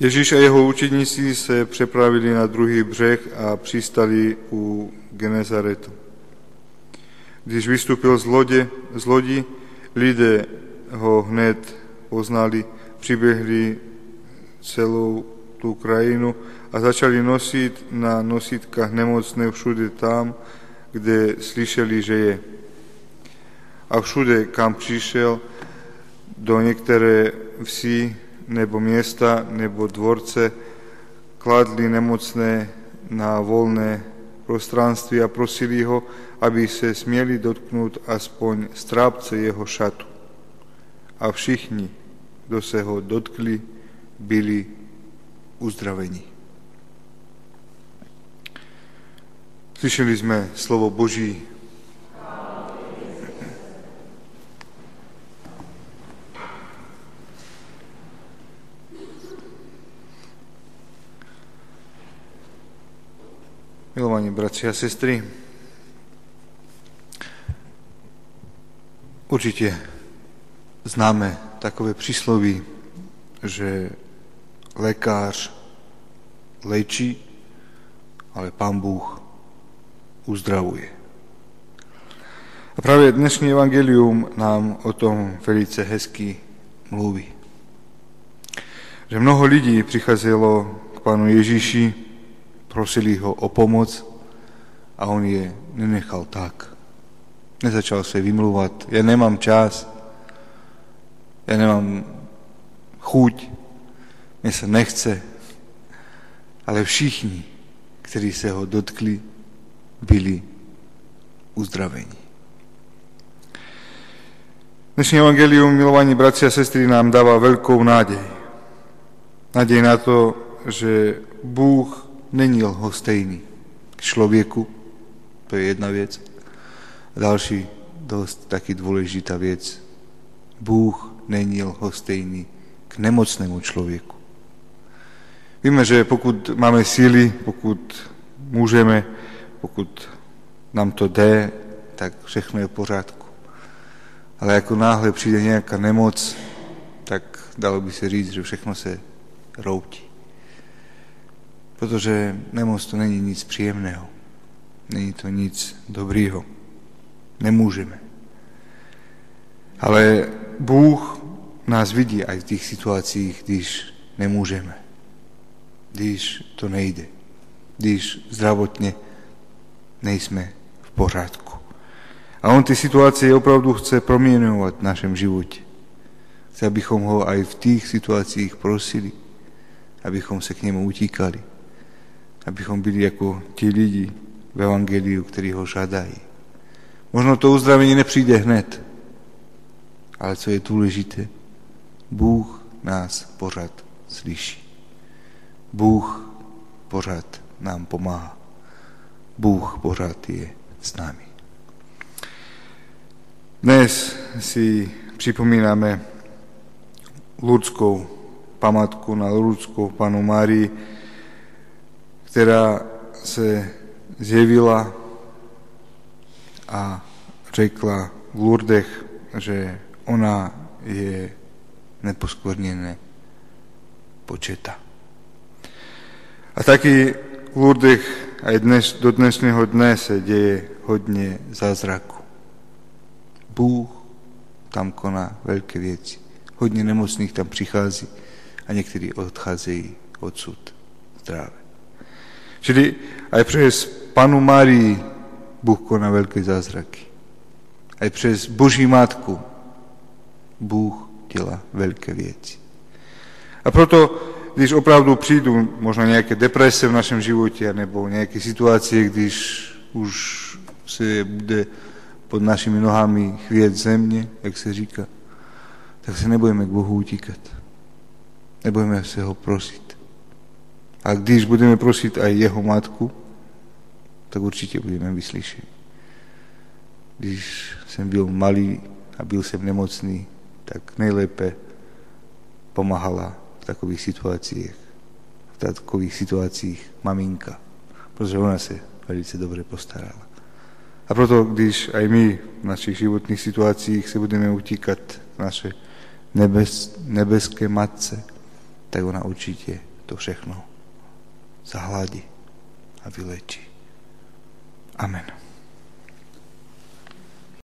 Ježíš a jeho učeníci se přepravili na druhý břeh a přistali u Genezaretu. Když vystúpil z, lode, z lodi, lidé ho hned poznali, pribehli celou tú krajinu a začali nosiť na nositkách nemocné všude tam, kde slyšeli, že je. A všude, kam prišiel, do niektoré vsi nebo miesta nebo dvorce, kladli nemocné na voľné prostranství a prosili ho, aby se smieli dotknúť aspoň strápce jeho šatu. A všichni, kdo se ho dotkli, byli uzdravení. Slyšeli sme slovo Boží. Milovaní bratři a sestry, určite známe takové prísloví, že lekář lečí, ale Pán Bůh uzdravuje. A práve dnešní evangelium nám o tom velice hezky mluví. Že mnoho lidí prichádzalo k Pánu Ježíši prosili ho o pomoc a on je nenechal tak. Nezačal sa vymluvať, ja nemám čas, ja nemám chuť, mne sa nechce, ale všichni, ktorí sa ho dotkli, byli uzdravení. Dnešní evangelium, milovaní bratři a sestry, nám dáva veľkou nádej. Nádej na to, že Bůh není lhostejný k človeku, to je jedna vec. Další dosť taký dôležitá vec. Bůh není lhostejný k nemocnému človeku. Víme, že pokud máme síly, pokud môžeme, pokud nám to jde, tak všechno je v pořádku. Ale ako náhle přijde nejaká nemoc, tak dalo by se říct, že všechno se routí protože nemoc to není nic příjemného. Není to nic dobrýho. Nemůžeme. Ale Bůh nás vidí aj v tých situáciích, když nemůžeme. Když to nejde. Když zdravotne nejsme v pořádku. A on ty situácie opravdu chce promienovať v našem živote. Chce, abychom ho aj v tých situáciách prosili, abychom sa k nemu utíkali abychom byli ako tí lidi v Evangeliu, ktorí ho žadají. Možno to uzdravenie nepríde hned, ale co je dôležité, Bůh nás pořád slyší. Bůh pořád nám pomáha. Bůh pořád je s námi. Dnes si připomíname ľudskou památku na ľudskou panu Márii, ktorá sa zjevila a řekla v Lurdech, že ona je neposkvrnené početa. A taký v Lurdech aj dnes, do dnešného dne sa deje hodne zázraku. Bůh tam koná veľké veci. Hodne nemocných tam prichází a niektorí odchádzajú odsud zdravé. Čili aj přes panu Márii Bůh koná veľké zázraky. Aj přes Boží Matku Bůh dělá veľké věci. A proto, když opravdu přijdu možno nejaké deprese v našem živote, nebo nejaké situácie, když už se bude pod našimi nohami chvieť zemne, jak se říká, tak se nebudeme k Bohu utíkat. Nebudeme se ho prosiť. A když budeme prosiť aj jeho matku, tak určite budeme vyslyšení. Když som byl malý a byl som nemocný, tak nejlépe pomáhala v takových situáciách, v takových situáciách maminka, protože ona se velice dobre postarala. A proto, když aj my v našich životných situáciách se budeme utíkať naše nebes, nebeské matce, tak ona určite to všechno zahladí a vylečí. Amen.